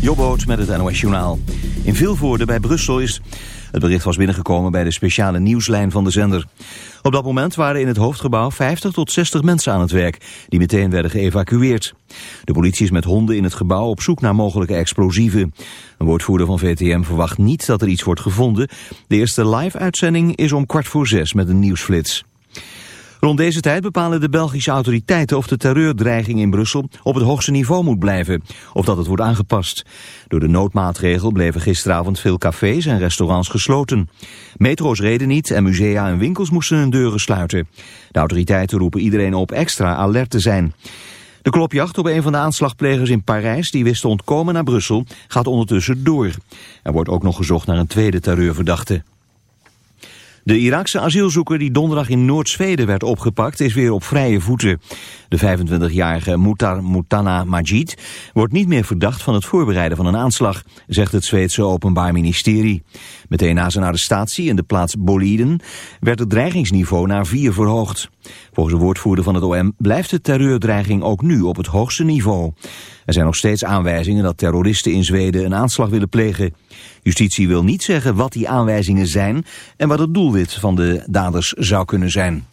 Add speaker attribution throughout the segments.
Speaker 1: Jobboot met het NOS Journaal. In Vilvoorde bij Brussel is... Het bericht was binnengekomen bij de speciale nieuwslijn van de zender. Op dat moment waren in het hoofdgebouw 50 tot 60 mensen aan het werk... die meteen werden geëvacueerd. De politie is met honden in het gebouw op zoek naar mogelijke explosieven. Een woordvoerder van VTM verwacht niet dat er iets wordt gevonden. De eerste live-uitzending is om kwart voor zes met een nieuwsflits. Rond deze tijd bepalen de Belgische autoriteiten of de terreurdreiging in Brussel op het hoogste niveau moet blijven, of dat het wordt aangepast. Door de noodmaatregel bleven gisteravond veel cafés en restaurants gesloten. Metro's reden niet en musea en winkels moesten hun deuren sluiten. De autoriteiten roepen iedereen op extra alert te zijn. De klopjacht op een van de aanslagplegers in Parijs, die wist te ontkomen naar Brussel, gaat ondertussen door. Er wordt ook nog gezocht naar een tweede terreurverdachte. De Iraakse asielzoeker die donderdag in Noord-Zweden werd opgepakt is weer op vrije voeten. De 25-jarige Mutar Mutana Majid wordt niet meer verdacht van het voorbereiden van een aanslag, zegt het Zweedse Openbaar Ministerie. Meteen na zijn arrestatie in de plaats Boliden werd het dreigingsniveau naar vier verhoogd. Volgens de woordvoerder van het OM blijft de terreurdreiging ook nu op het hoogste niveau. Er zijn nog steeds aanwijzingen dat terroristen in Zweden een aanslag willen plegen. Justitie wil niet zeggen wat die aanwijzingen zijn en wat het doelwit van de daders zou kunnen zijn.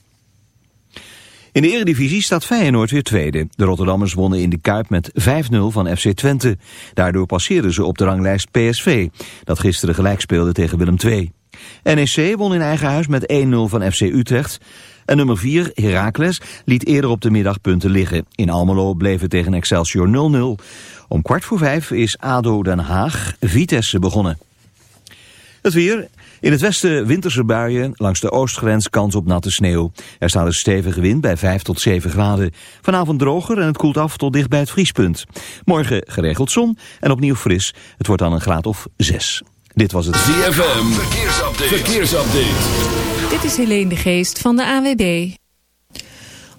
Speaker 1: In de eredivisie staat Feyenoord weer tweede. De Rotterdammers wonnen in de Kuip met 5-0 van FC Twente. Daardoor passeerden ze op de ranglijst PSV, dat gisteren gelijk speelde tegen Willem II. NEC won in eigen huis met 1-0 van FC Utrecht. En nummer 4, Heracles, liet eerder op de middag punten liggen. In Almelo bleef het tegen Excelsior 0-0. Om kwart voor vijf is ADO Den Haag Vitesse begonnen. Het weer. In het westen winterse buien, langs de oostgrens kans op natte sneeuw. Er staat een stevige wind bij 5 tot 7 graden. Vanavond droger en het koelt af tot dicht bij het vriespunt. Morgen geregeld zon en opnieuw fris. Het wordt dan een graad of 6. Dit was het
Speaker 2: ZFM. Verkeersupdate. Verkeersupdate.
Speaker 3: Dit is Helene de Geest van de AWB.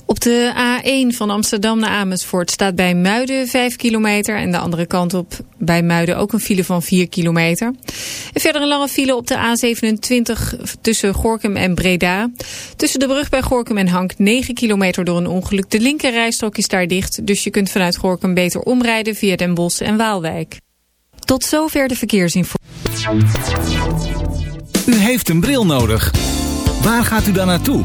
Speaker 3: Op de A1 van Amsterdam naar Amersfoort staat bij Muiden 5 kilometer. En de andere kant op bij Muiden ook een file van 4 kilometer. En verder een lange file op de A27 tussen Gorkum en Breda. Tussen de brug bij Gorkum en Hank 9 kilometer door een ongeluk. De linkerrijstrook is daar dicht, dus je kunt vanuit Gorkum beter omrijden via Den Bosch en Waalwijk. Tot zover de verkeersinformatie.
Speaker 4: U heeft een bril nodig. Waar gaat u dan naartoe?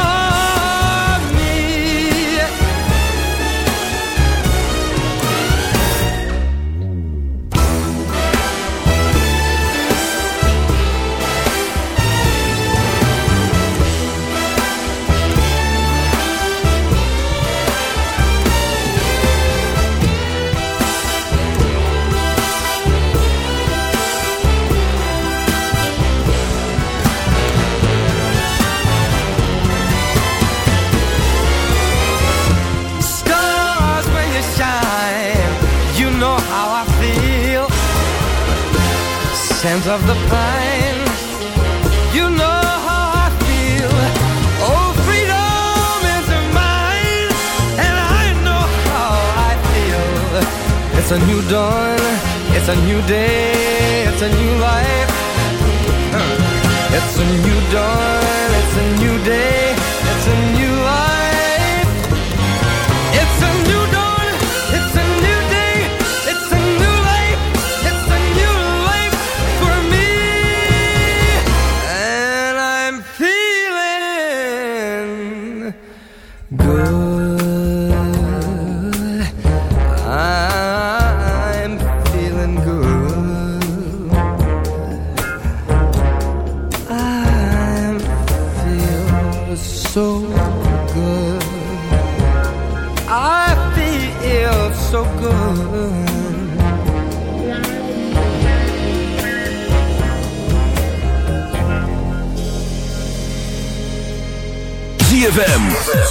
Speaker 5: It's a new dawn, it's a new day, it's a new life. It's a new dawn, it's a new day,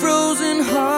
Speaker 6: Frozen heart